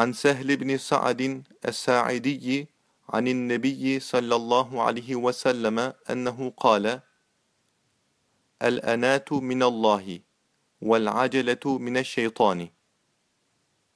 عن سهل بن سعد الساعدي عن النبي صلى الله عليه وسلم أنه قال الأنات من الله والعجلة من الشيطان.